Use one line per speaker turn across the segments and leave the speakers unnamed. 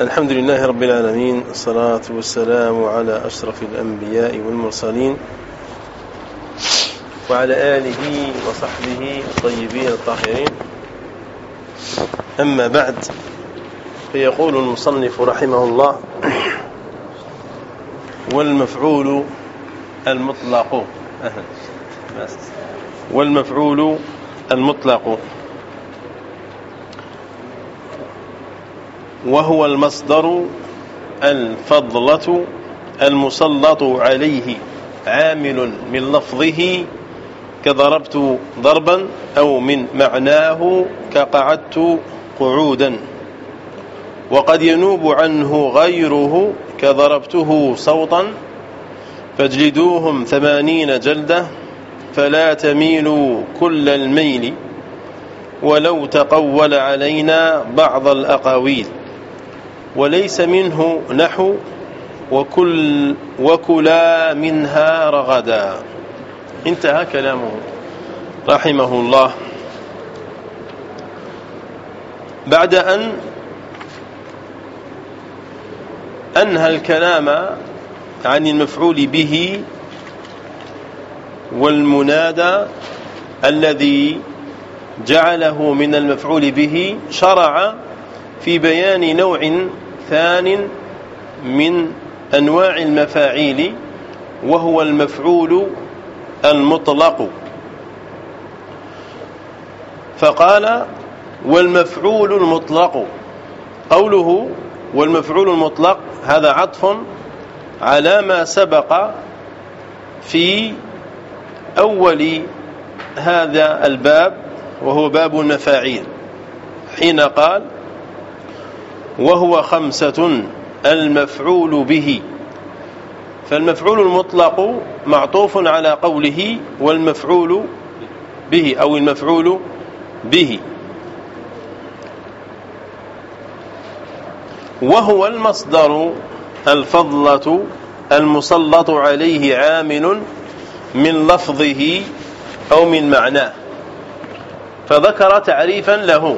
الحمد لله رب العالمين الصلاة والسلام على أشرف الأنبياء والمرسلين وعلى آله وصحبه الطيبين الطاهرين أما بعد فيقول المصنف رحمه الله والمفعول المطلق. والمفعول المطلق. وهو المصدر الفضلة المسلط عليه عامل من لفظه كضربت ضربا أو من معناه كقعدت قعودا. وقد ينوب عنه غيره كضربته صوتا فاجلدوهم ثمانين جلدة فلا تميلوا كل الميل ولو تقول علينا بعض الأقاويل. وليس منه نحو وكل وكلا منها رغدا. انتهى كلامه رحمه الله. بعد أن أنهى الكلام عن المفعول به والمنادى الذي جعله من المفعول به شرع في بيان نوع ثان من أنواع المفاعيل وهو المفعول المطلق. فقال والمفعول المطلق. قوله والمفعول المطلق هذا عطف على ما سبق في أول هذا الباب وهو باب المفاعيل. حين قال وهو خمسة المفعول به. فالمفعول المطلق معطوف على قوله والمفعول به أو المفعول به. وهو المصدر الفضلة المسلط عليه عامل من لفظه أو من معناه. فذكر تعريفا له.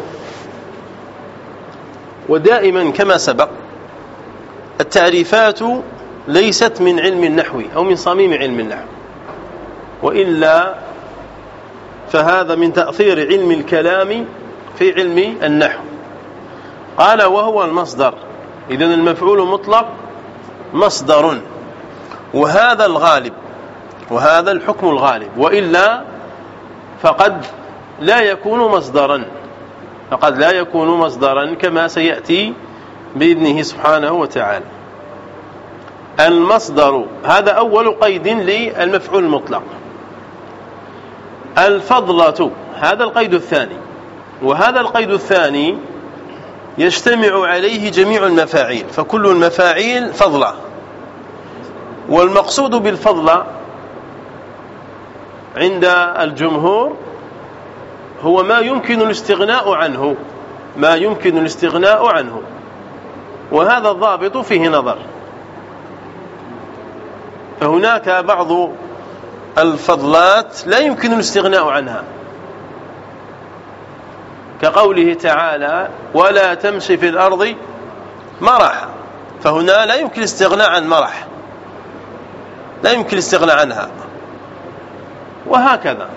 ودائما كما سبق التعريفات ليست من علم النحو أو من صميم علم النحو وإلا فهذا من تأثير علم الكلام في علم النحو. قال وهو المصدر إذن المفعول مطلق مصدر وهذا الغالب وهذا الحكم الغالب وإلا فقد لا يكون مصدرا. فقد لا يكون مصدرا كما سيأتي بإذنه سبحانه وتعالى. المصدر هذا أول قيد للمفعول المطلق. الفضلة هذا القيد الثاني. وهذا القيد الثاني يجتمع عليه جميع المفاعيل فكل المفاعيل فضلة. والمقصود بالفضلة عند الجمهور هو ما يمكن الاستغناء عنه ما يمكن الاستغناء عنه. وهذا الضابط فيه نظر. فهناك بعض الفضلات لا يمكن الاستغناء عنها. كقوله تعالى ولا تمشي في الأرض مرح فهنا لا يمكن الاستغناء عن مرح. لا يمكن الاستغناء عنها. وهكذا.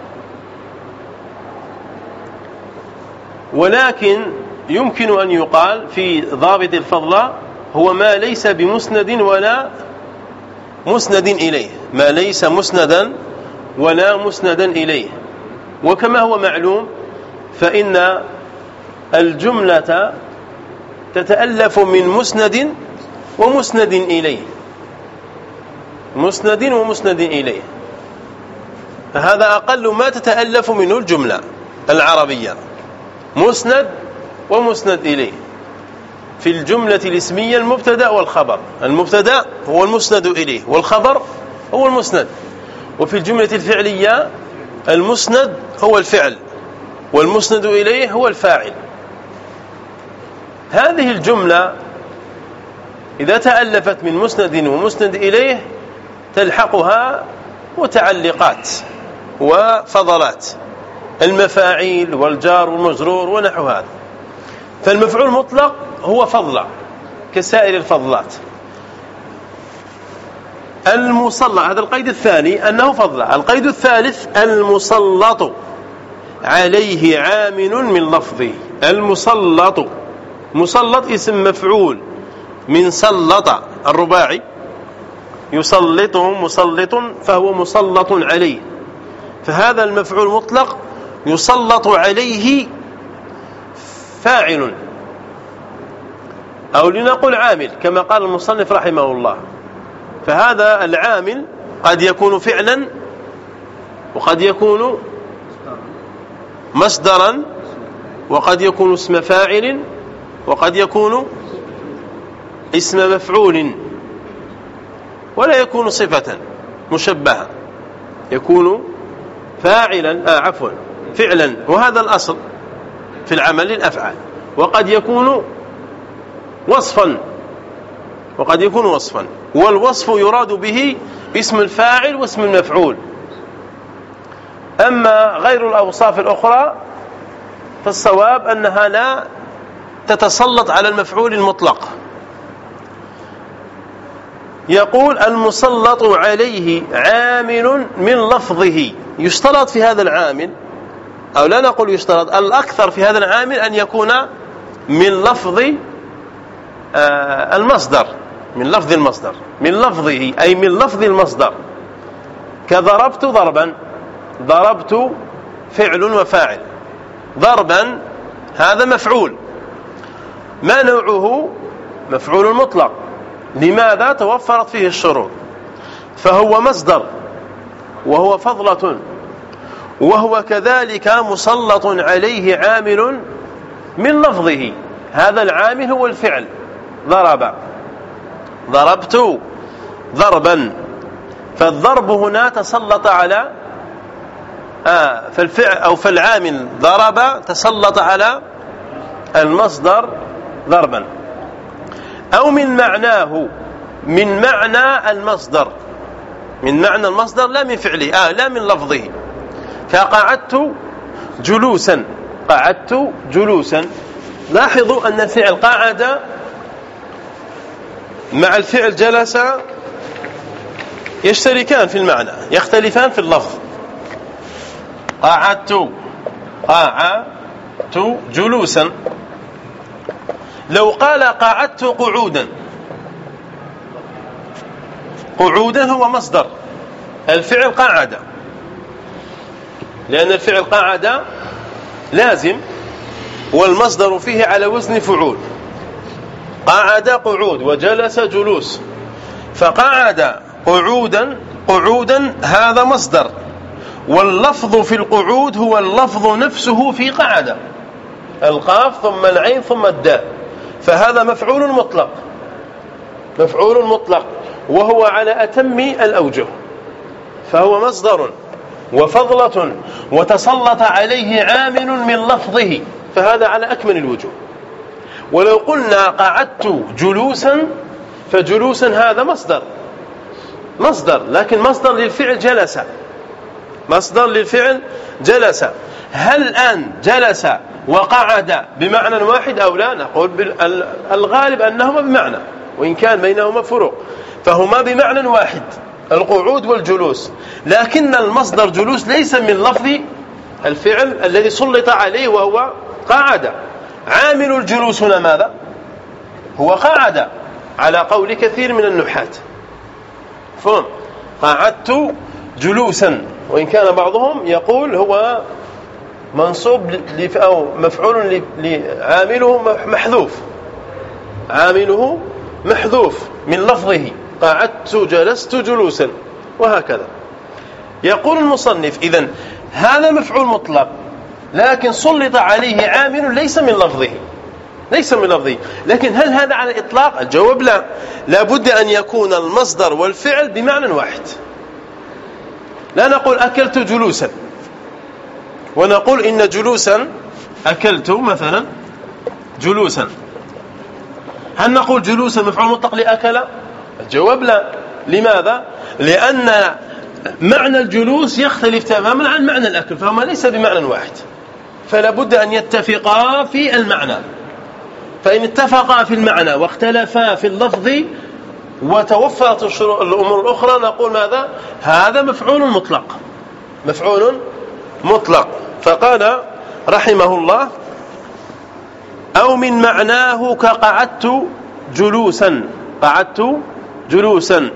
ولكن يمكن أن يقال في ضابط الفضل هو ما ليس بمسند ولا مسند إليه. ما ليس مسندا ولا مسندا إليه. وكما هو معلوم فإن الجملة تتألف من مسند ومسند إليه. مسند ومسند إليه. هذا أقل ما تتألف منه الجملة العربية. مسند ومسند إليه. في الجملة الاسمية المبتدأ والخبر. المبتدأ هو المسند إليه والخبر هو المسند. وفي الجملة الفعلية المسند هو الفعل والمسند إليه هو الفاعل. هذه الجملة إذا تألفت من مسند ومسند إليه تلحقها متعلقات وفضلات. المفاعيل والجار والمجرور ونحو هذا. فالمفعول المطلق هو فضلة كسائر الفضلات. المسلط هذا القيد الثاني أنه فضلة القيد الثالث المسلط عليه عامل من لفظه. المسلط مسلط اسم مفعول من سلط الرباعي. يسلطه مسلط فهو مسلط عليه. فهذا المفعول مطلق يسلط عليه فاعل أو لنقل عامل كما قال المصنف رحمه الله. فهذا العامل قد يكون فعلا وقد يكون مصدرا وقد يكون اسم فاعل وقد يكون اسم مفعول. ولا يكون صفة مشبهة يكون فاعلا آه عفوا. فعلا وهذا الأصل في العمل الأفعال. وقد يكون وصفا وقد يكون وصفا. والوصف يراد به اسم الفاعل واسم المفعول. أما غير الأوصاف الأخرى فالصواب أنها لا تتسلط على المفعول المطلق. يقول المسلط عليه عامل من لفظه. يشترط في هذا العامل أو لا نقول يشترط الأكثر في هذا العامل أن يكون من لفظ آه، المصدر من لفظ المصدر من لفظه أي من لفظ المصدر. كضربت ضربا ضربت فعل وفاعل. ضربا هذا مفعول. ما نوعه؟ مفعول مطلق. لماذا توفرت فيه الشروط؟ فهو مصدر وهو فضلة. وهو كذلك مسلط عليه عامل من لفظه. هذا العامل هو الفعل. ضرب. ضربت ضربا. فالضرب هنا تسلط على آه فالفعل أو فالعامل ضرب تسلط على المصدر ضربا. أو من معناه من معنى المصدر. من معنى المصدر لا من فعله آه لا من لفظه. كقعدت جلوسا قعدت جلوسا. لاحظوا أن الفعل قعد مع الفعل جلس يشتركان في المعنى يختلفان في اللفظ. قعدت قعدت جلوسا. لو قال قعدت قعودا قعودا هو مصدر. الفعل قعد. لأن الفعل قعد لازم والمصدر فيه على وزن فعول. قعد قعود وجلس جلوس. فقعد قعودا قعودا هذا مصدر. واللفظ في القعود هو اللفظ نفسه في قعد القاف ثم العين ثم الدال فهذا مفعول مطلق. مفعول مطلق. وهو على أتم الأوجه. فهو مصدر. وفضلة وتسلط عليه عامل من لفظه. فهذا على أكمل الوجوه. ولو قلنا قعدت جلوسا فجلوسا هذا مصدر. مصدر لكن مصدر للفعل جلس. مصدر للفعل جلس. هل الآن جلس وقعد بمعنى واحد أو لا؟ نقول الغالب أنهما بمعنى وإن كان بينهما فروق. فهما بمعنى واحد. القعود والجلوس. لكن المصدر جلوس ليس من لفظ الفعل الذي سلط عليه وهو قعد عامل الجلوس هنا ماذا؟ هو قعد على قول كثير من النحاة. فهم؟ قعدت جلوسا. وإن كان بعضهم يقول هو منصوب أو مفعول عامله محذوف. عامله محذوف من لفظه. قعدت جلست جلوسا وهكذا. يقول المصنف إذن هذا مفعول مطلق لكن سلط عليه عامل ليس من لفظه ليس من لفظه. لكن هل هذا على الإطلاق؟ الجواب لا. لابد أن يكون المصدر والفعل بمعنى واحد. لا نقول أكلت جلوسا. ونقول إن جلوسا أكلت مثلا جلوسا. هل نقول جلوسا مفعول مطلق لأكل؟ الجواب لا. لماذا؟ لأن معنى الجلوس يختلف تماما عن معنى الأكل فهما ليس بمعنى واحد. فلا بد أن يتفقا في المعنى. فإن اتفقا في المعنى واختلفا في اللفظ وتوفرت الأمور الأخرى نقول ماذا؟ هذا مفعول مطلق. مفعول مطلق. فقال رحمه الله أو من معناه كقعدت جلوسا. قعدت جلوسا.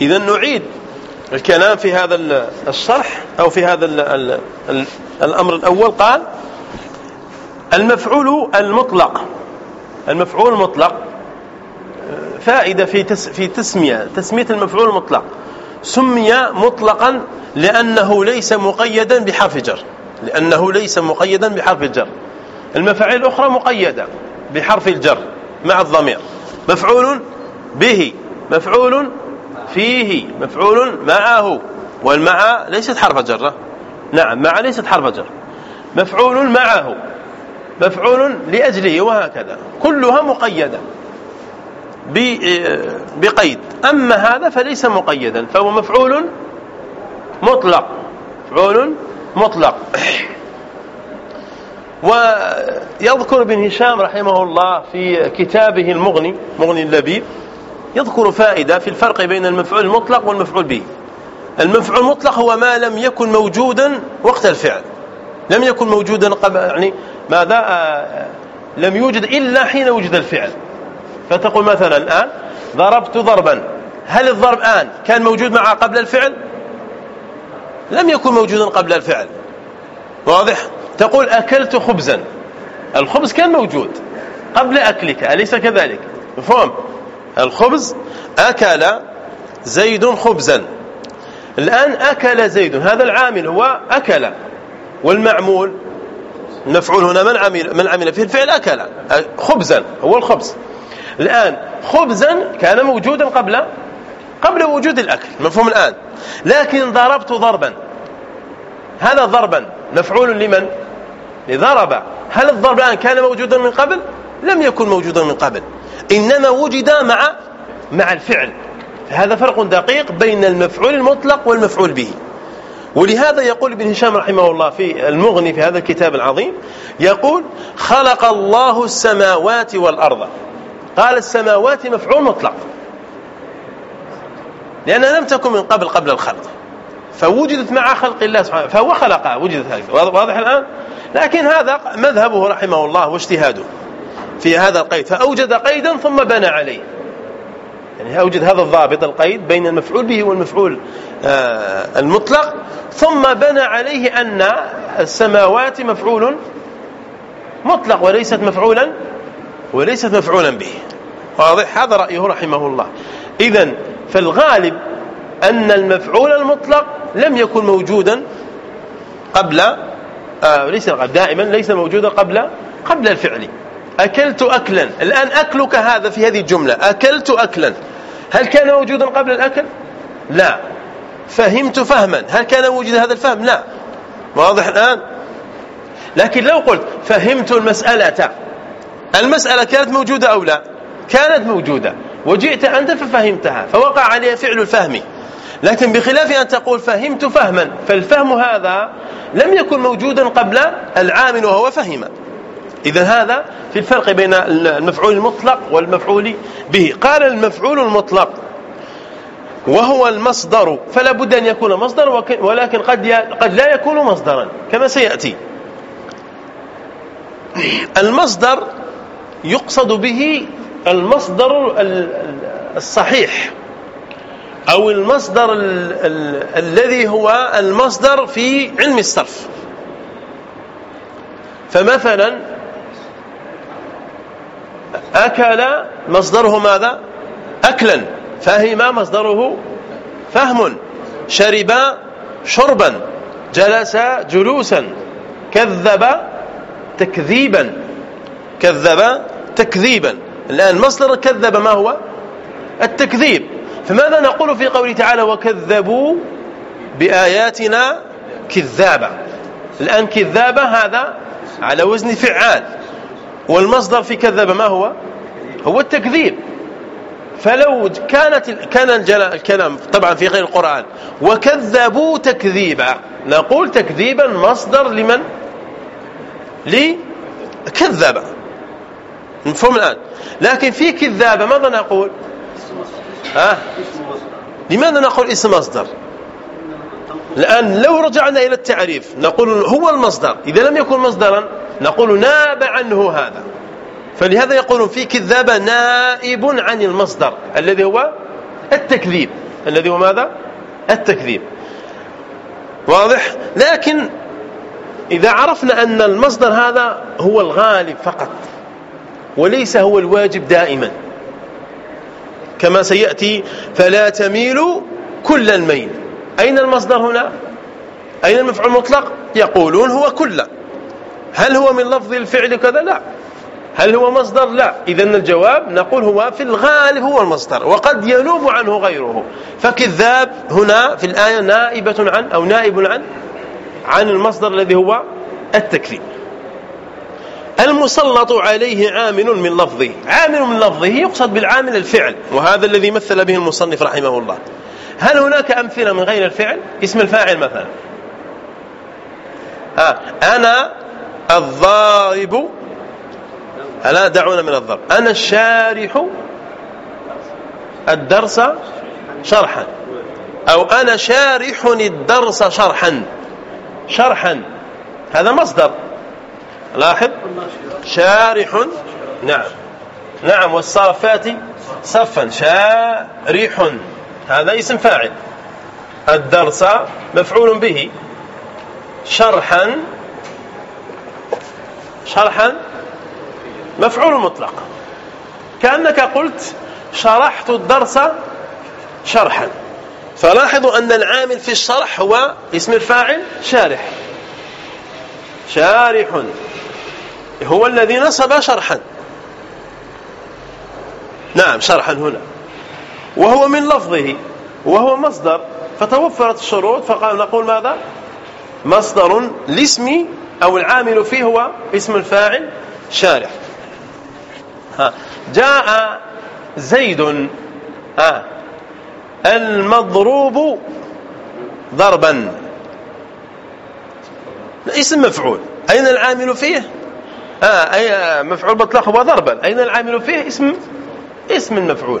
إذا نعيد الكلام في هذا الشرح أو في هذا الأمر الأول. قال المفعول المطلق. المفعول المطلق فائدة في في تسمية تسمية المفعول المطلق. سمي مطلقا لأنه ليس مقيدا بحرف جر. لأنه ليس مقيدا بحرف الجر المفاعيل الأخرى مقيدة بحرف الجر مع الضمير. مفعول به مفعول فيه مفعول معه. والمع ليست حرف جر. نعم مع ليست حرف جر. مفعول معه مفعول لأجله وهكذا. كلها مقيدة. بقيد. أما هذا فليس مقيدا فهو مفعول مطلق. مفعول مطلق. ويذكر ابن هشام رحمه الله في كتابه المغني مغني اللبيب يذكر فائدة في الفرق بين المفعول المطلق والمفعول به. المفعول المطلق هو ما لم يكن موجودا وقت الفعل. لم يكن موجودا قبل يعني ماذا؟ آه، لم يوجد إلا حين وجد الفعل. فتقول مثلا الآن ضربت ضربا. هل الضرب الآن كان موجود معه قبل الفعل؟ لم يكن موجودا قبل الفعل. واضح؟ تقول أكلت خبزا. الخبز كان موجود قبل أكلك أليس كذلك؟ مفهوم؟ الخبز أكل زيد خبزا. الآن أكل زيد هذا العامل هو أكل. والمعمول المفعول هنا من عمل من عمل فيه الفعل أكل؟ خبزا هو الخبز. الآن خبزا كان موجودا قبل قبل وجود الأكل مفهوم الآن؟ لكن ضربت ضربا. هذا ضربا. مفعول لمن؟ لضرب. هل الضرب الآن كان موجودا من قبل؟ لم يكن موجودا من قبل. إنما وجد مع مع الفعل. هذا فرق دقيق بين المفعول المطلق والمفعول به. ولهذا يقول ابن هشام رحمه الله في المغني في هذا الكتاب العظيم يقول خلق الله السماوات والأرض. قال السماوات مفعول مطلق. لأنها لم تكن من قبل قبل الخلق. فوجدت مع خلق الله سبحانه فهو خلقها وجدت هكذا واضح الآن؟ لكن هذا مذهبه رحمه الله واجتهاده في هذا القيد فأوجد قيدا ثم بنى عليه. يعني أوجد هذا الضابط القيد بين المفعول به والمفعول آه، المطلق ثم بنى عليه أن السماوات مفعول مطلق وليست مفعولا وليست مفعولا به. واضح؟ هذا رأيه رحمه الله. إذا فالغالب أن المفعول المطلق لم يكن موجودا قبل آه ليس دائما ليس موجودا قبل قبل الفعل. أكلت أكلا. الآن أكلك هذا في هذه الجملة. أكلت أكلا. هل كان موجودا قبل الأكل؟ لا. فهمت فهما. هل كان موجود هذا الفهم؟ لا. واضح الآن؟ لكن لو قلت فهمت المسألة المسألة كانت موجودة أو لا؟ كانت موجودة. وجئت أنت ففهمتها. فوقع عليها فعل الفهم. لكن بخلاف أن تقول فهمت فهما فالفهم هذا لم يكن موجودا قبل العامل وهو فهم. إذا هذا في الفرق بين المفعول المطلق والمفعول به. قال المفعول المطلق وهو المصدر فلا بد أن يكون مصدر ولكن قد قد لا يكون مصدرا كما سيأتي. المصدر يقصد به المصدر الصحيح. أو المصدر ال ال الذي هو المصدر في علم الصرف. فمثلا أكل مصدره ماذا؟ أكلا. فهم مصدره فهم. شرب شربا. جلس جلوسا. كذب تكذيبا. كذب تكذيبا. الآن مصدر كذب ما هو؟ التكذيب. فماذا نقول في قوله تعالى وكذبوا بآياتنا كذابا؟ الآن كذابة هذا على وزن فعال. والمصدر في كذب ما هو؟ هو التكذيب. فلو كانت كان الكلام طبعا في غير القرآن. وكذبوا تكذيبا. نقول تكذيبا مصدر لمن؟ كذب مفهوم الآن. لكن في كذابة ماذا نقول؟ ها؟ لماذا نقول اسم مصدر؟ الآن لو رجعنا إلى التعريف نقول هو المصدر. إذا لم يكن مصدرا نقول ناب عنه هذا. فلهذا يقولون في كذابة نائب عن المصدر الذي هو التكذيب. الذي هو ماذا؟ التكذيب. واضح؟ لكن إذا عرفنا أن المصدر هذا هو الغالب فقط وليس هو الواجب دائما. كما سيأتي فلا تميلوا كل الميل. أين المصدر هنا؟ أين المفعول المطلق؟ يقولون هو كل. هل هو من لفظ الفعل كذا؟ لا. هل هو مصدر؟ لا. إذا الجواب نقول هو في الغالب هو المصدر وقد ينوب عنه غيره. فكذاب هنا في الآية نائبة عن أو نائب عن عن المصدر الذي هو التكذيب. المسلط عليه عامل من لفظه. عامل من لفظه يقصد بالعامل الفعل وهذا الذي مثل به المصنف رحمه الله. هل هناك أمثلة من غير الفعل؟ اسم الفاعل مثلا. آه أنا الضارب. ألا دعونا من الضرب. أنا الشارح الدرس شرحا. أو أنا شارح الدرس شرحا. شرحا. هذا مصدر. لاحظ؟ شارح. نعم. نعم والصافات صفا. شارح. هذا اسم فاعل. الدرس مفعول به. شرحا. شرحا. مفعول مطلق. كأنك قلت شرحت الدرس شرحا. فلاحظوا أن العامل في الشرح هو اسم الفاعل شارح. شارح. هو الذي نصب شرحا. نعم شرحا هنا. وهو من لفظه وهو مصدر. فتوفرت الشروط فقال نقول ماذا؟ مصدر الاسم أو العامل فيه هو اسم الفاعل شارح. ها جاء زيد. ها المضروب ضربا. اسم مفعول. أين العامل فيه؟ آه أي مفعول مطلق هو ضربا أين العامل فيه؟ اسم اسم المفعول.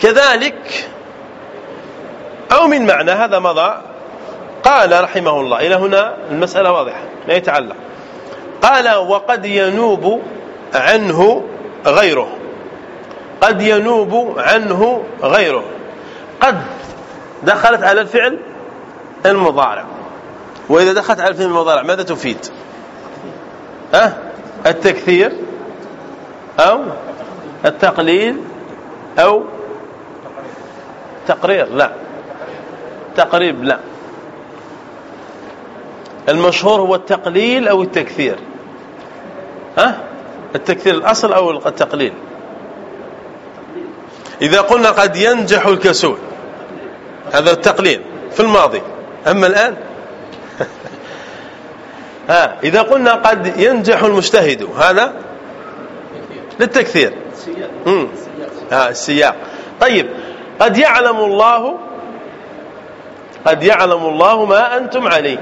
كذلك أو من معنى هذا مضى. قال رحمه الله إلى هنا المسألة واضحة لا يتعلق. قال وقد ينوب عنه غيره. قد ينوب عنه غيره. قد دخلت على الفعل المضارع. وإذا دخلت على الفعل المضارع ماذا تفيد؟ أه؟ التكثير أو التقليل أو تقرير لا. تقريب لا. المشهور هو التقليل أو التكثير. ها؟ أه؟ التكثير الأصل أو التقليل. إذا قلنا قد ينجح الكسول هذا التقليل في الماضي. أما الآن؟ ها إذا قلنا قد ينجح المجتهد هذا للتكثير. امم ها السياق. طيب قد يعلم الله قد يعلم الله ما أنتم عليه.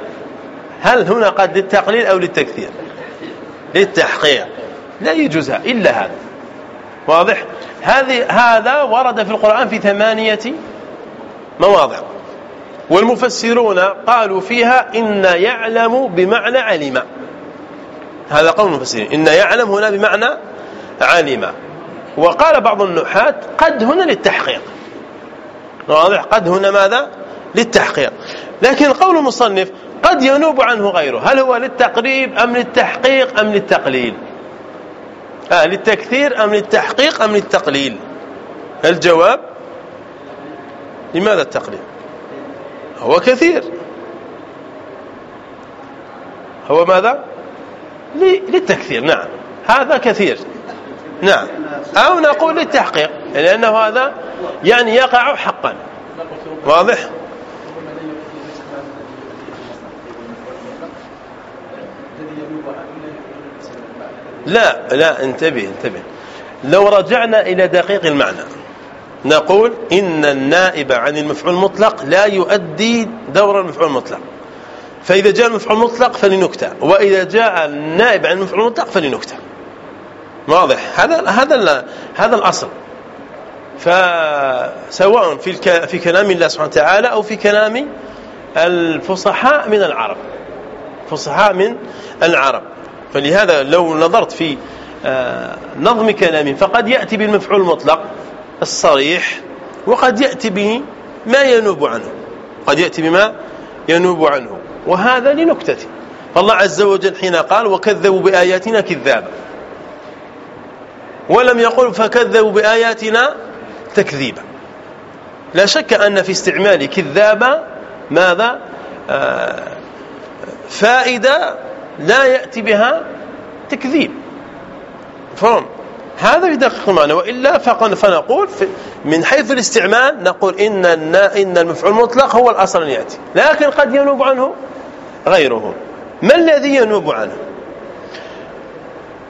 هل هنا قد للتقليل أو للتكثير؟ للتحقيق. لا يجوزها إلا هذا. واضح؟ هذه هذا ورد في القرآن في ثمانية مواضع. والمفسرون قالوا فيها إن يعلم بمعنى علم. هذا قول المفسرين. إن يعلم هنا بمعنى علم. وقال بعض النحاة قد هنا للتحقيق. واضح؟ قد هنا ماذا؟ للتحقيق. لكن قول المصنف قد ينوب عنه غيره. هل هو للتقريب أم للتحقيق أم للتقليل؟ آه للتكثير أم للتحقيق أم للتقليل؟ الجواب لماذا التقليل؟ هو كثير. هو ماذا؟ للتكثير نعم. هذا كثير. نعم. أو نقول للتحقيق لأنه هذا يعني يقع حقا. واضح؟ لا لا انتبه انتبه. لو رجعنا إلى دقيق المعنى. نقول إن النائب عن المفعول المطلق لا يؤدي دور المفعول المطلق. فإذا جاء المفعول المطلق فلنكتة وإذا جاء النائب عن المفعول المطلق فلنكتة. واضح؟ هذا هذا هذا الأصل. فسواء في في كلام الله سبحانه وتعالى أو في كلام الفصحاء من العرب. فصحاء من العرب. فلهذا لو نظرت في آه، نظم كلام فقد يأتي بالمفعول المطلق. الصريح وقد يأتي به ما ينوب عنه. قد يأتي بما ينوب عنه. وهذا لنكتة فالله عز وجل حين قال وكذبوا بآياتنا كذابا. ولم يقل فكذبوا بآياتنا تكذيبا. لا شك أن في استعمال كذابا ماذا؟ آه فائدة لا يأتي بها تكذيب. فهم؟ هذا يدقق المعنى وإلا فنقول من حيث الاستعمال نقول إن إن المفعول المطلق هو الأصل أن يأتي. لكن قد ينوب عنه غيره. ما الذي ينوب عنه؟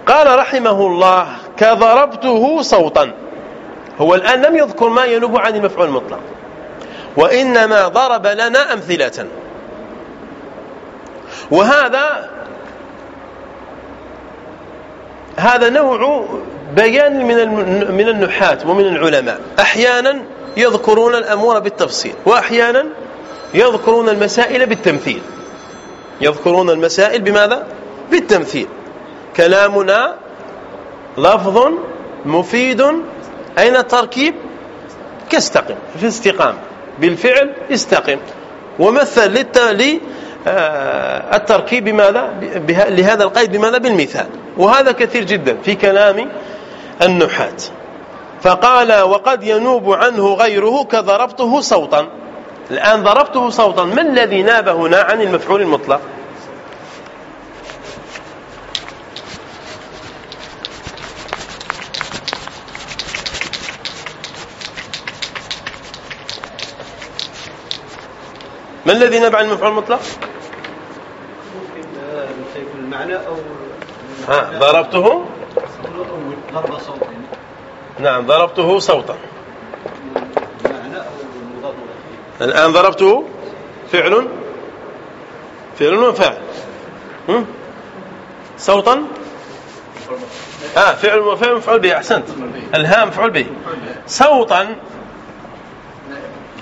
قال رحمه الله كضربته صوتا. هو الآن لم يذكر ما ينوب عن المفعول المطلق. وإنما ضرب لنا أمثلة. وهذا هذا نوع بيان من من النحاة ومن العلماء. أحيانا يذكرون الأمور بالتفصيل وأحيانا يذكرون المسائل بالتمثيل. يذكرون المسائل بماذا؟ بالتمثيل. كلامنا لفظ مفيد. أين التركيب؟ كاستقم في استقام. بالفعل استقم. ومثل للتركيب بماذا؟ لهذا القيد بماذا؟ بالمثال. وهذا كثير جدا في كلام النحاة فقال وقد ينوب عنه غيره كضربته صوتا. الآن ضربته صوتا ما الذي ناب هنا عن المفعول المطلق؟ ما الذي نبع المفعول المطلق؟
ممكن المعنى أو
ها ضربته؟
ضرب
نعم ضربته صوتا. الآن ضربته فعل؟ فعل وفاعل صوتا؟ آه فعل وفعل مفعول به أحسنت. الهام مفعول به. صوتا؟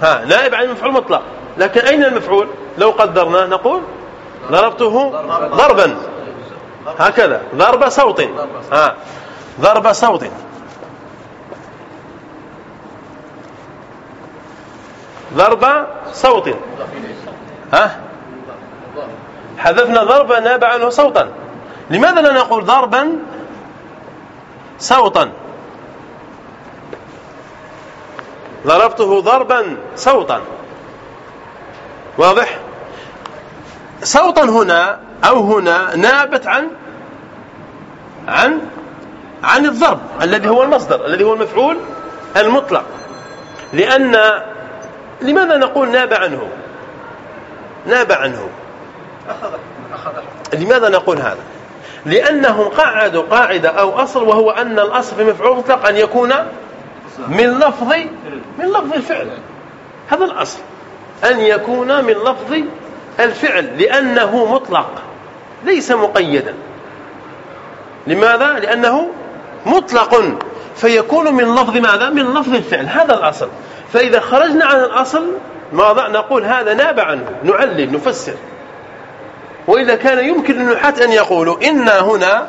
ها نائب عن المفعول مطلق. لكن أين المفعول؟ لو قدرنا نقول ضربته ضربا. هكذا ضرب صوت ها ضرب صوت. ضرب صوت. ها؟ حذفنا ضربا ناب عنه صوتا. لماذا لا نقول ضربا صوتا؟ ضربته ضربا صوتا. واضح؟ صوتا هنا أو هنا نابت عن؟ عن عن الضرب الذي هو المصدر الذي هو المفعول المطلق. لأن لماذا نقول ناب عنه؟ ناب عنه. لماذا نقول هذا؟ لأنهم قعدوا قاعدة أو أصل وهو أن الأصل في مفعول مطلق أن يكون من لفظ من لفظ الفعل. هذا الأصل. أن يكون من لفظ الفعل لأنه مطلق ليس مقيدا. لماذا؟ لأنه مطلق. فيكون من لفظ ماذا؟ من لفظ الفعل. هذا الأصل. فإذا خرجنا عن الأصل ماذا؟ نقول هذا ناب عنه. نعلل نفسر. وإذا كان يمكن للنحاة أن يقولوا إن هنا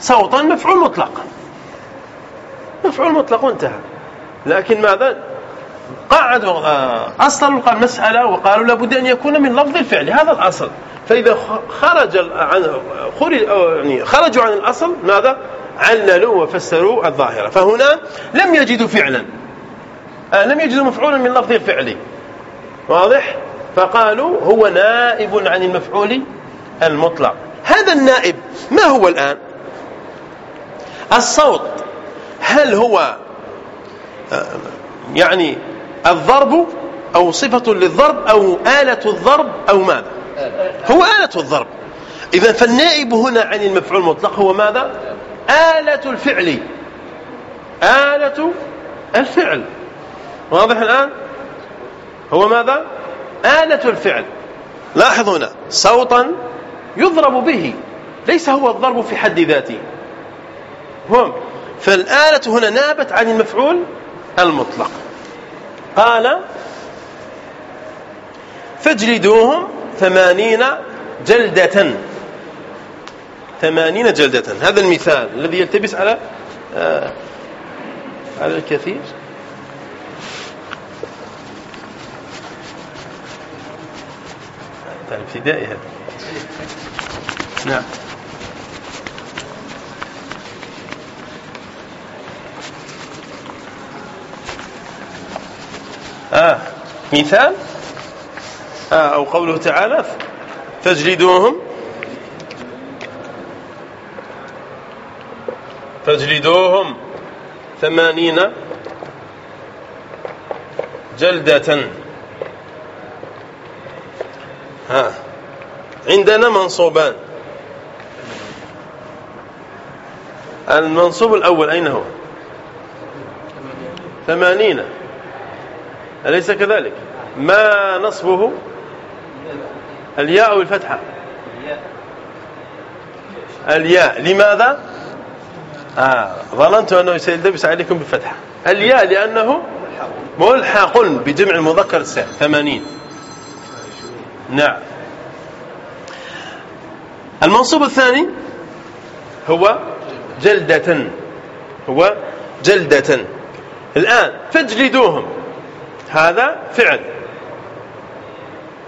صوتا مفعول مطلق. مفعول مطلق وانتهى لكن ماذا؟ قعدوا آه، أصلوا المسألة وقالوا لابد أن يكون من لفظ الفعل. هذا الأصل. فإذا خرج عن يعني خرجوا عن الأصل ماذا؟ عللوا وفسروا الظاهرة. فهنا لم يجدوا فعلا. آه، لم يجدوا مفعولا من لفظ الفعل واضح؟ فقالوا هو نائب عن المفعول المطلق. هذا النائب ما هو الآن؟ الصوت. هل هو آه، يعني الضرب أو صفة للضرب أو آلة الضرب أو ماذا؟ هو آلة الضرب. إذا فالنائب هنا عن المفعول المطلق هو ماذا؟ آلة الفعل. آلة الفعل. واضح الآن؟ هو ماذا؟ آلة الفعل. لاحظ هنا صوتا يضرب به. ليس هو الضرب في حد ذاته. هم فالآلة هنا نابت عن المفعول المطلق. قال فاجلدوهم ثمانين جلدة. ثمانين جلدة. هذا المثال الذي يلتبس على آه على الكثير. ابتدائي هذا. نعم. آه مثال؟ آه أو قوله تعالى فاجلدوهم. فاجلدوهم ثمانين جلدة. ها عندنا منصوبان. المنصوب الأول أين هو؟ ثمانين. أليس كذلك؟ ما نصبه؟ الياء أو الفتحة الياء. لماذا؟ آه. ظننت أنه سيلتبس عليكم بالفتحة الياء لأنه ملحق بجمع المذكر السالم ثمانين. نعم. المنصوب الثاني هو جلدة. هو جلدة. الآن فاجلدوهم. هذا فعل.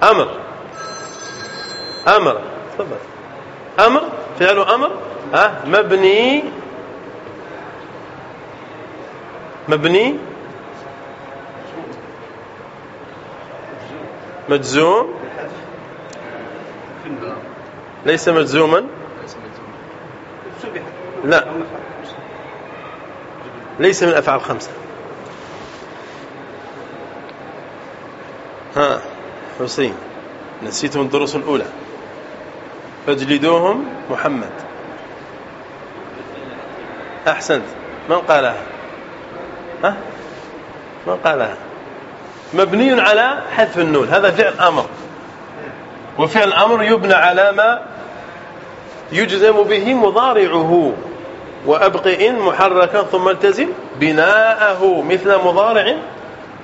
أمر. أمر. أمر. فعل أمر. مبني مبني؟ مجزوم؟ ليس مجزوما؟ لا. ليس من الأفعال الخمسة. ها حسين نسيتم الدروس الأولى. فاجلدوهم محمد. أحسنت. من قالها؟ ها من قالها؟ مبني على حذف النون هذا فعل أمر. وفعل أمر يبنى على ما يجزم به مضارعه. وأبق إن محركا ثم التزم بناءه مثل مضارع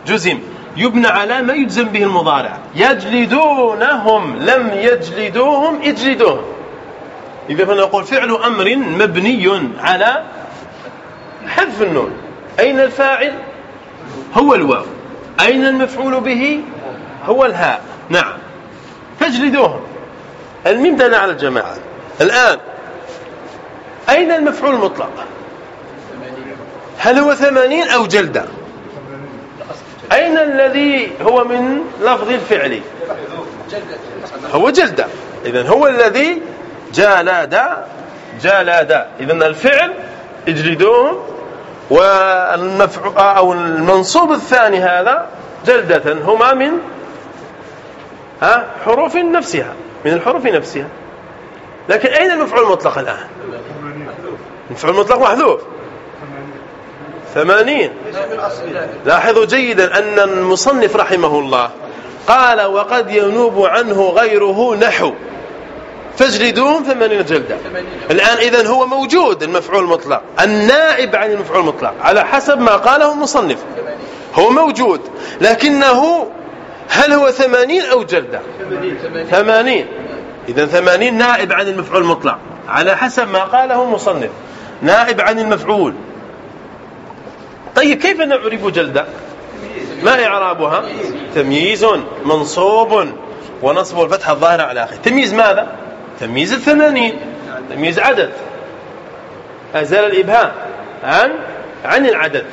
جزم. يبنى على ما يجزم به المضارع. يجلدونهم لم يجلدوهم اجلدوهم. إذا فنقول فعل أمر مبني على حذف النون. أين الفاعل؟ هو الواو. أين المفعول به؟ هو الهاء. نعم. فاجلدوهم. الميم دل على الجماعة. الآن أين المفعول المطلق؟ هل هو ثمانين أو جلدة؟ أين الذي هو من لفظ الفعل؟ هو جلدة. إذن هو الذي جالد جالد إذن الفعل اجلدوهم. والمفعول أو المنصوب الثاني هذا جلدة هما من ها حروف نفسها من الحروف نفسها. لكن أين المفعول المطلق الآن؟ المفعول المطلق محذوف. ثمانين. لاحظوا جيدا أن المصنف رحمه الله قال وقد ينوب عنه غيره نحو. فاجلدوهم ثمانين جلدة. الآن إذن هو موجود المفعول المطلق النائب عن المفعول المطلق على حسب ما قاله المصنف. هو موجود لكنه هل هو ثمانين أو جلدة؟ ثمانين. إذا ثمانين نائب عن المفعول المطلق على حسب ما قاله المصنف. نائب عن المفعول. طيب كيف نعرب جلدة؟ ما إعرابها؟ تمييز منصوب ونصب الفتحة الظاهرة على آخر تمييز ماذا؟ تمييز الثمانين تمييز عدد. أزال الإبهام. عن؟ عن العدد.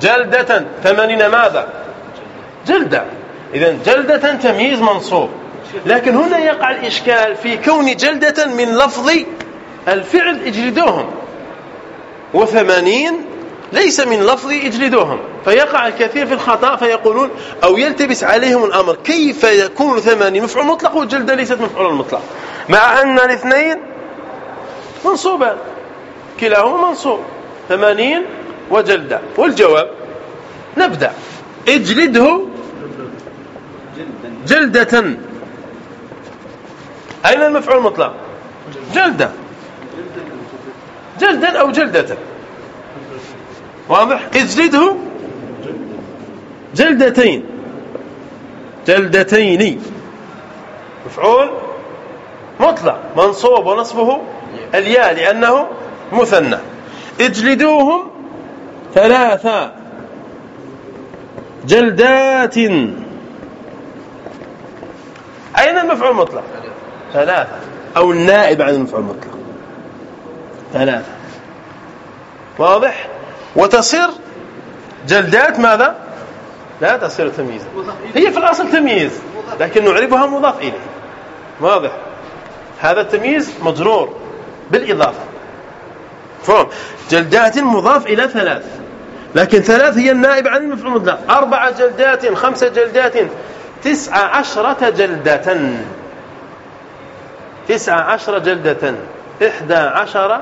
جلدة. ثمانين ماذا؟ جلدة. إذا جلدة تمييز منصوب. لكن هنا يقع الإشكال في كون جلدة من لفظ الفعل اجلدوهم. وثمانين ليس من لفظ اجلدوهم. فيقع الكثير في الخطأ فيقولون أو يلتبس عليهم الأمر. كيف يكون ثمانين؟ مفعول مطلق والجلدة ليست مفعول مطلق. مع أن الاثنين منصوبان. كلاهما منصوب. ثمانين وجلدة. والجواب نبدأ. اجلده جلدة. أين المفعول المطلق؟ جلدة. جلدا أو جلدة. واضح؟ اجلده جلدتين. جلدتين. مفعول مطلق منصوب ونصبه الياء لأنه مثنى. اجلدوهم ثلاثة جلدات. أين المفعول المطلق؟ ثلاثة أو النائب عن المفعول المطلق. ثلاثة واضح؟ وتصير جلدات ماذا؟ لا تصير تمييزا هي في الأصل تمييز لكن نعربها مضاف إليه. واضح؟ هذا التمييز مجرور بالإضافة. فهم؟ جلدات مضاف إلى ثلاث. لكن ثلاث هي النائب عن المفعول المطلق. أربع جلدات خمس جلدات تسع عشرة جلدة. تسع عشر جلدة. إحدى عشر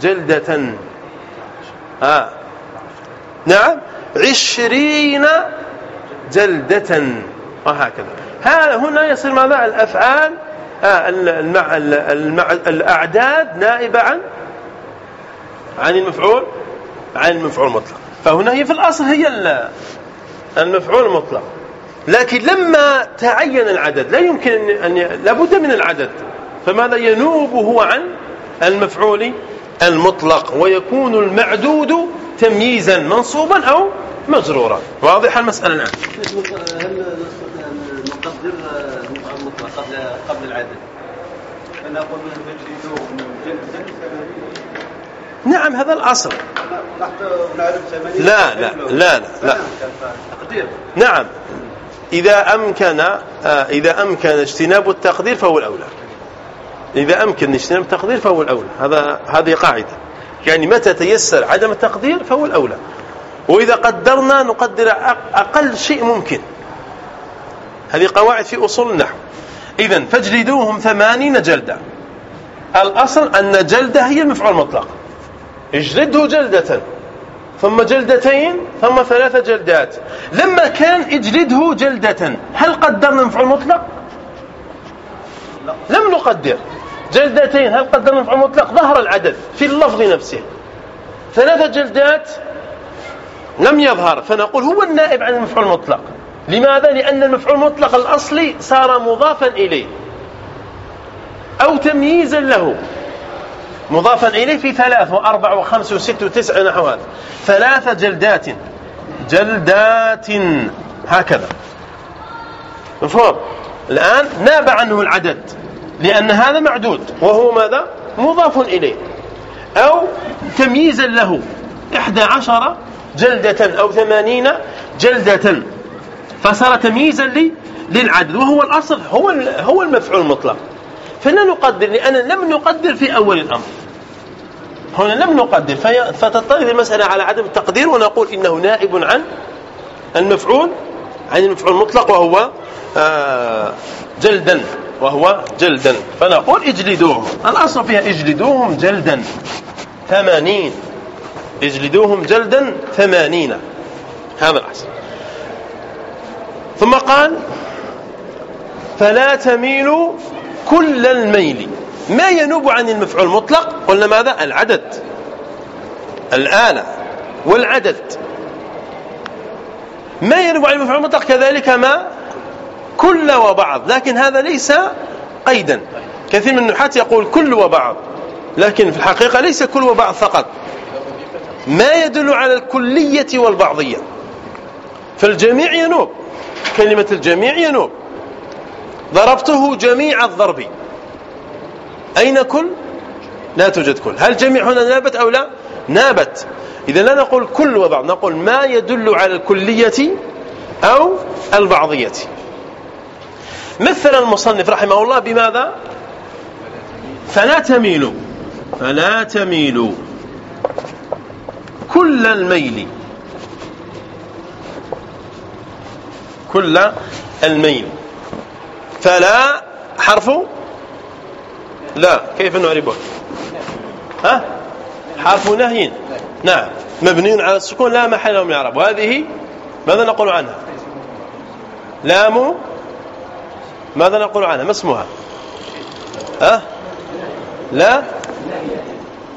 جلدة. آه. نعم. عشرين جلدة. وهكذا. هذا هنا يصير ماذا؟ الأفعال الأعداد نائبة عن عن المفعول عن المفعول المطلق. فهنا هي في الأصل هي المفعول المطلق. لكن لما تعين العدد لا يمكن أن لابد من العدد. فماذا ينوب هو عن المفعول المطلق؟ ويكون المعدود تمييزا منصوبا أو مجرورا. واضح المسألة الآن
هل نقدر المطلق قبل قبل العدد فنقول
نعم هذا الأصل. لا لا لا لا, لا. نعم. إذا أمكن آه، إذا أمكن اجتناب التقدير فهو الأولى. إذا أمكن اجتناب التقدير فهو الأولى. هذا هذه قاعدة. يعني متى تيسر عدم التقدير فهو الأولى. وإذا قدرنا نقدر أقل شيء ممكن. هذه قواعد في أصول النحو. إذا فاجلدوهم ثمانين جلدة. الأصل أن جلدة هي المفعول المطلق اجلده جلدة ثم جلدتين ثم ثلاث جلدات. لما كان اجلده جلدة هل قدرنا مفعول مطلق؟ لم نقدر. جلدتين هل قدرنا مفعول مطلق؟ ظهر العدد في اللفظ نفسه. ثلاث جلدات لم يظهر فنقول هو النائب عن المفعول المطلق. لماذا؟ لأن المفعول المطلق الأصلي صار مضافا إليه. أو تمييزا له. مضافا إليه في ثلاث وأربع وخمس وست وتسع نحو هذا. ثلاث جلدات. جلدات. هكذا. مفهوم؟ الآن ناب عنه العدد لأن هذا معدود وهو ماذا؟ مضاف إليه. أو تمييزا له. إحدى عشر جلدة أو ثمانين جلدة. فصار تمييزا للعدد وهو الأصل هو هو المفعول المطلق. فلا نقدر لأن لم نقدر في أول الأمر. هنا لم نقدر فتضطرد المسألة على عدم التقدير ونقول إنه نائب عن المفعول عن المفعول المطلق وهو آه، جلدا وهو جلدا. فنقول اجلدوهم. الأصل فيها اجلدوهم جلدا. ثمانين. اجلدوهم جلدا ثمانين. هذا الأصل. ثم قال فلا تميلوا كل الميل. ما ينوب عن المفعول المطلق قلنا ماذا؟ العدد. الآلة والعدد. ما ينوب عن المفعول المطلق كذلك ما؟ كل وبعض. لكن هذا ليس قيدا. كثير من النحاة يقول كل وبعض. لكن في الحقيقة ليس كل وبعض فقط. ما يدل على الكلية والبعضية. فالجميع ينوب. كلمة الجميع ينوب. ضربته جميع الضرب. أين كل؟ لا توجد كل. هل جميع هنا نابت أو لا؟ نابت. إذا لا نقول كل وبعض نقول ما يدل على الكلية أو البعضية. مثل المصنف رحمه الله بماذا؟ فلا تميلوا فلا تميلوا كل الميل. كل الميل. فلا حرف لا. كيف نعربه ها؟ حرف نهي. نعم. مبني على السكون. لا محل له من الاعراب وهذه ماذا نقول عنها؟ لام ماذا نقول عنها؟ ما اسمها؟ ها؟ لا؟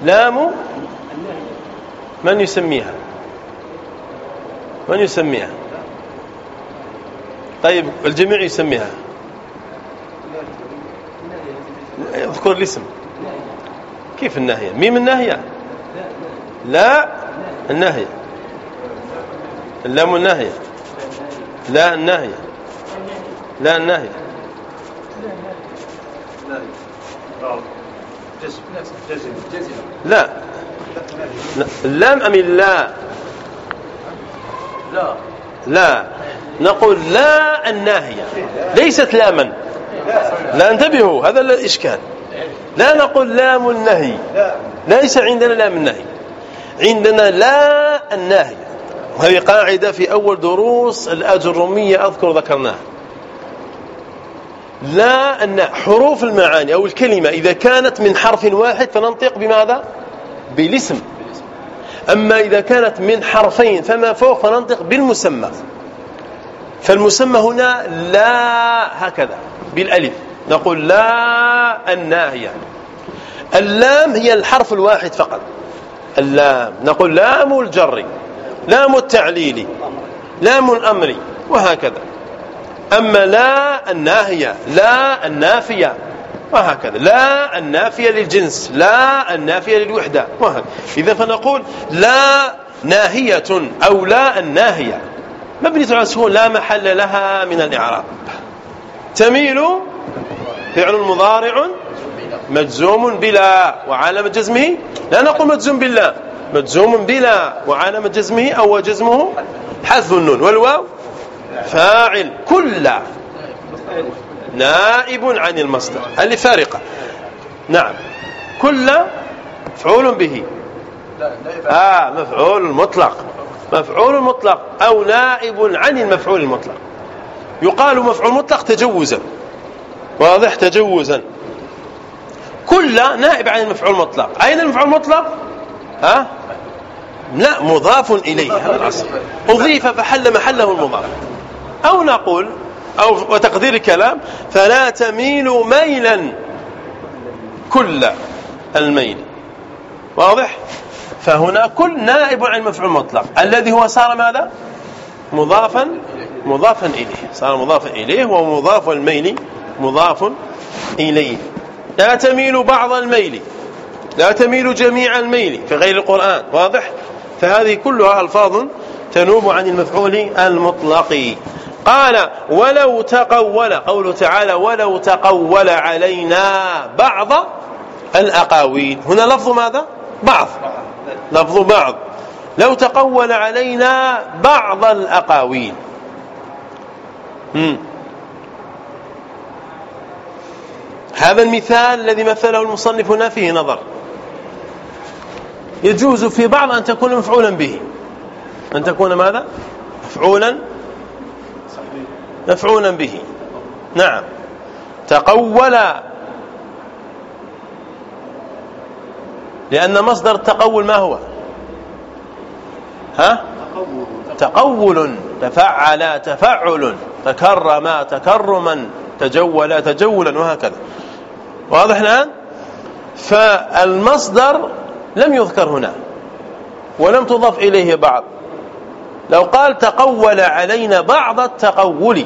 لام من يسميها؟ من يسميها؟ طيب الجميع يسميها. اذكر الاسم. كيف الناهية؟ ميم الناهية. لا الناهية. اللام الناهية. لا الناهية. لا الناهية. لا. اللام أم اللا لا. لا. نقول لا الناهية. ليست لاما. لا انتبهوا هذا الإشكال. لا نقول لام النهي. ليس عندنا لام النهي. عندنا لا الناهي وهذه قاعدة في أول دروس الأجرمية أذكر ذكرناها. لا أن حروف المعاني أو الكلمة إذا كانت من حرف واحد فننطق بماذا؟ بالاسم. أما إذا كانت من حرفين فما فوق فننطق بالمسمى. فالمسمى هنا لا هكذا. بالألف. نقول لا الناهية. اللام هي الحرف الواحد فقط. اللام. نقول لام الجر لام التعليل لام الأمر وهكذا. أما لا الناهية لا النافية وهكذا. لا النافية للجنس لا النافية للوحدة وهكذا. إذا فنقول لا ناهية أو لا الناهية مبنية على السكون لا محل لها من الإعراب. تميل فعل مضارع مجزوم بلا وعلامة جزمه لا نقول مجزوم بالله مجزوم بلا وعلامة جزمه أو جزمه حذف النون والواو فاعل كل نائب عن المصدر هذه فارقة. نعم. كل مفعول به. آه مفعول مطلق. مفعول مطلق أو نائب عن المفعول المطلق. يقال مفعول مطلق تجوزا. واضح؟ تجوزا. كل نائب عن المفعول المطلق أين المفعول المطلق ها؟ لا مضاف إليه. هذا العصر أضيف فحل محله المضاف. أو نقول أو وتقدير الكلام فلا تميل ميلا. كل الميل. واضح؟ فهنا كل نائب عن المفعول المطلق الذي هو صار ماذا؟ مضافا مضافا إليه. صار مضافا إليه ومضاف الميل مضاف إليه. لا تميل بعض الميل. لا تميل جميع الميل في غير القرآن. واضح؟ فهذه كلها ألفاظ تنوب عن المفعول المطلق. قال ولو تقول قوله تعالى ولو تقول علينا بعض الأقاويل هنا لفظ ماذا؟ بعض. لفظ بعض. لو تقول علينا بعض الأقاويل هذا المثال الذي مثله المصنف هنا فيه نظر. يجوز في بعض أن تكون مفعولا به. أن تكون ماذا؟ مفعولا. مفعولا به. نعم. تقول. لأن مصدر التقول ما هو؟ ها؟ تقول. تفعل. تفعل. تكرم تكرما تجول تجولا وهكذا. واضح الآن؟ فالمصدر لم يذكر هنا ولم تضاف إليه بعض. لو قال تقول علينا بعض التقول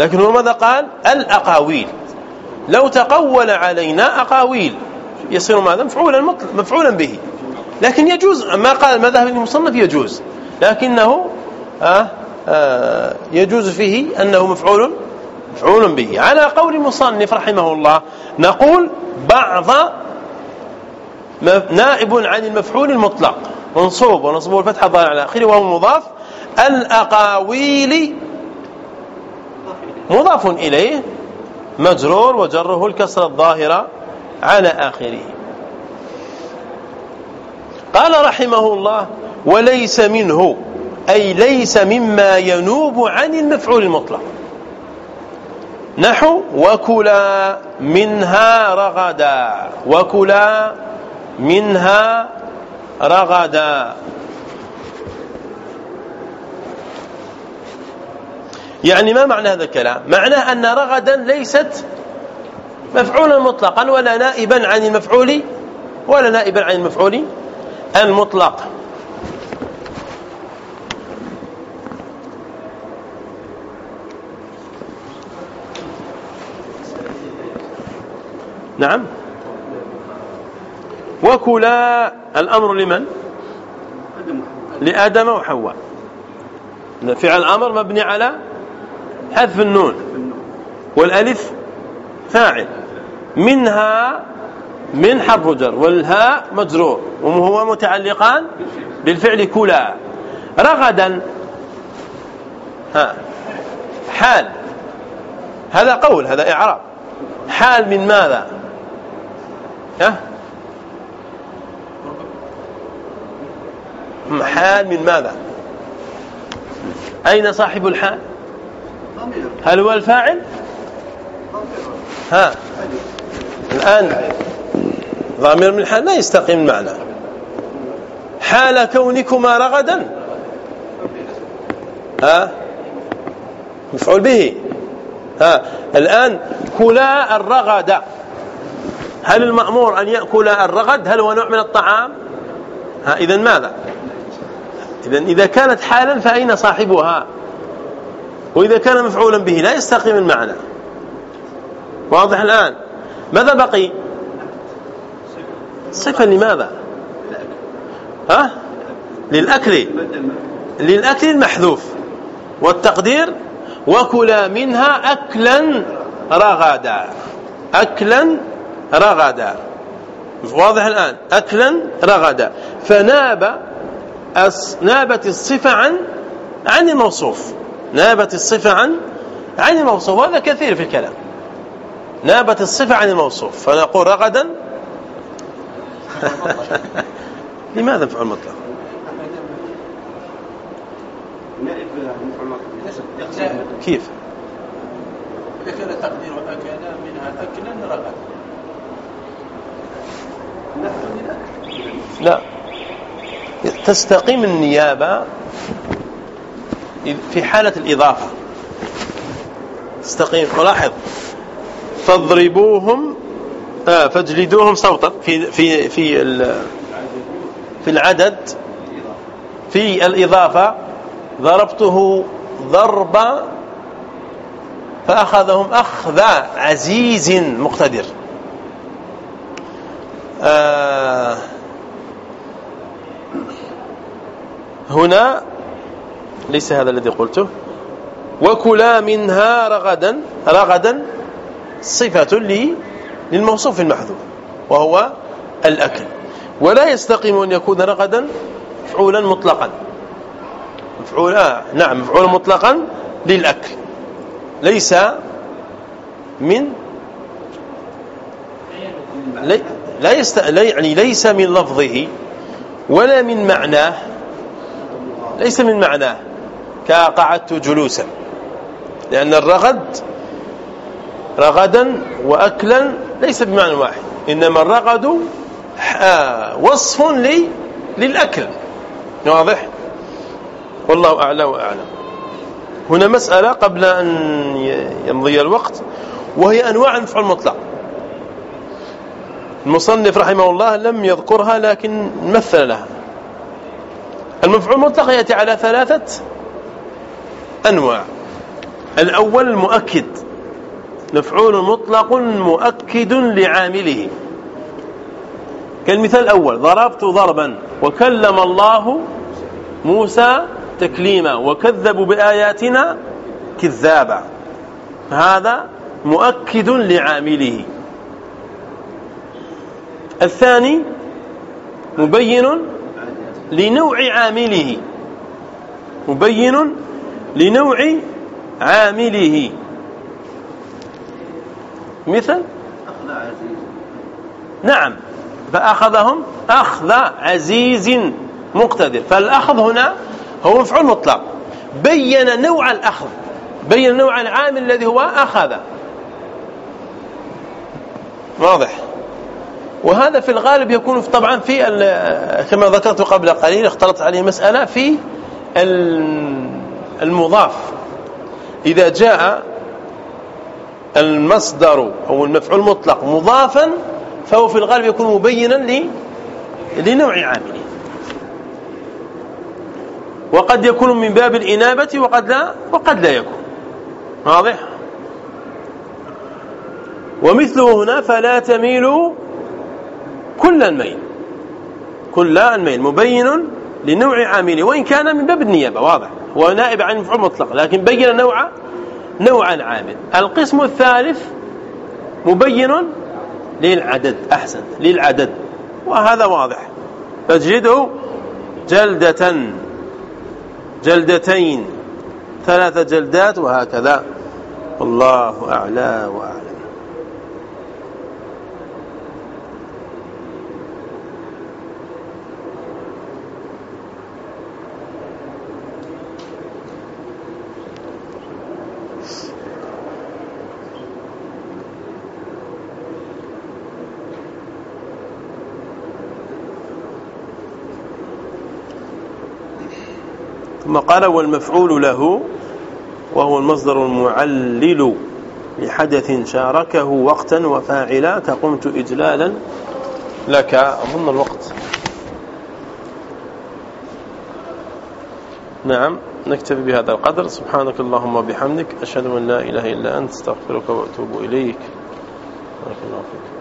لكن هو ماذا قال؟ الأقاويل. لو تقول علينا أقاويل يصير ماذا؟ مفعولا مفعولا به. لكن يجوز ما قال مذهب المصنف يجوز. لكنه آه يجوز فيه أنه مفعول مفعول به. على قول المصنف رحمه الله نقول بعض نائب عن المفعول المطلق. منصوب ونصبه الفتحة ظاهر على آخره وهو مضاف. الأقاويل مضاف إليه. مجرور وجره الكسر الظاهرة على آخره. قال رحمه الله وليس منه أي ليس مما ينوب عن المفعول المطلق. نحو وكلا منها رغدا وكلا منها رغدا. يعني ما معنى هذا الكلام؟ معناه أن رغدا ليست مفعولا مطلقا ولا نائبا عن المفعول ولا نائبا عن المفعول المطلق. نعم. وكلا الأمر لمن؟ لآدم وحواء. فعل الأمر مبني على حذف النون. والألف فاعل. منها من حرف جر والهاء مجرور. وهو متعلقان بالفعل كلا. رغدا. ها. حال. هذا قول هذا إعراب. حال من ماذا؟ ها؟ حال من ماذا؟ أين صاحب الحال؟ هل هو الفاعل؟ ها الآن ضامر من الحال لا يستقيم المعنى. حال كونكما رغدا. ها؟ مفعول به. ها الآن كلا الرغد. هل المأمور أن يأكل الرغد؟ هل هو نوع من الطعام؟ ها إذا ماذا؟ إذا إذا كانت حالا فأين صاحبها؟ وإذا كان مفعولا به لا يستقيم المعنى. واضح الآن؟ ماذا بقي؟ صفة لماذا؟ ها؟ للأكل. للأكل المحذوف. والتقدير وكلا منها أكلا رغدا. أكلا رغدا واضح الآن. أكلا رغدا فناب نابت الصفة عن عن الموصوف. نابت الصفة عن عن الموصوف. هذا كثير في الكلام. نابت الصفة عن الموصوف. فنقول رغدا. لماذا مفعول مطلق كيف؟
إذا كان التقدير أكل منها أكلا رغدا
لا. تستقيم النيابة في حالة الإضافة. تستقيم ولاحظ. فاضربوهم آه فاجلدوهم صوتا في في في في العدد. في الإضافة ضربته ضربا فأخذهم أخذ عزيز مقتدر. آه هنا ليس هذا الذي قلته. وكلا منها رغدا رغدا صفة للموصوف المحذوف وهو الأكل. ولا يستقيم أن يكون رغدا مفعولا مطلقا. مفعولا نعم مفعولا مطلقا للأكل. ليس من لا يست... يعني ليس من لفظه ولا من معناه. ليس من معناه كقعدت جلوسا. لأن الرغد رغدا وأكلا ليس بمعنى واحد إنما الرغد آه، وصف لي للأكل. واضح؟ والله أعلى وأعلم. هنا مسألة قبل أن يمضي الوقت وهي أنواع المفعول المطلق. المصنف رحمه الله لم يذكرها لكن مثل لها. المفعول المطلق يأتي على ثلاثة أنواع. الأول المؤكد مفعول مطلق مؤكد لعامله. كالمثال الأول ضربت ضربا وكلم الله موسى تكليما وكذبوا بآياتنا كذابا. هذا مؤكد لعامله. الثاني مبين لنوع عامله. مبين لنوع عامله. مثل؟ نعم. فأخذهم أخذ عزيز مقتدر. فالأخذ هنا هو مفعول مطلق. بين نوع الأخذ. بين نوع العامل الذي هو أخذ. واضح؟ وهذا في الغالب يكون طبعا في كما ذكرت قبل قليل اختلط عليه مسألة في المضاف. إذا جاء المصدر أو المفعول المطلق مضافا فهو في الغالب يكون مبينا لنوع عامله وقد يكون من باب الإنابة وقد لا وقد لا يكون. واضح؟ ومثله هنا فلا تميل كل الميل. كل الميل مبين لنوع عامله وإن كان من باب النيابة واضح. هو نائب عن المفعول مطلق لكن بين نوع نوع العامل القسم الثالث مبين للعدد أحسن للعدد. وهذا واضح. فاجلده جلدة جلدتين ثلاث جلدات وهكذا. والله أعلى وأعلى. ثم قال والمفعول له وهو المصدر المعلل لحدث شاركه وقتا وفاعلا كقمت إجلالا لك أظن الوقت. نعم نكتفي بهذا القدر. سبحانك اللهم وبحمدك أشهد أن لا إله إلا أنت أستغفرك وأتوب إليك. بارك الله فيك.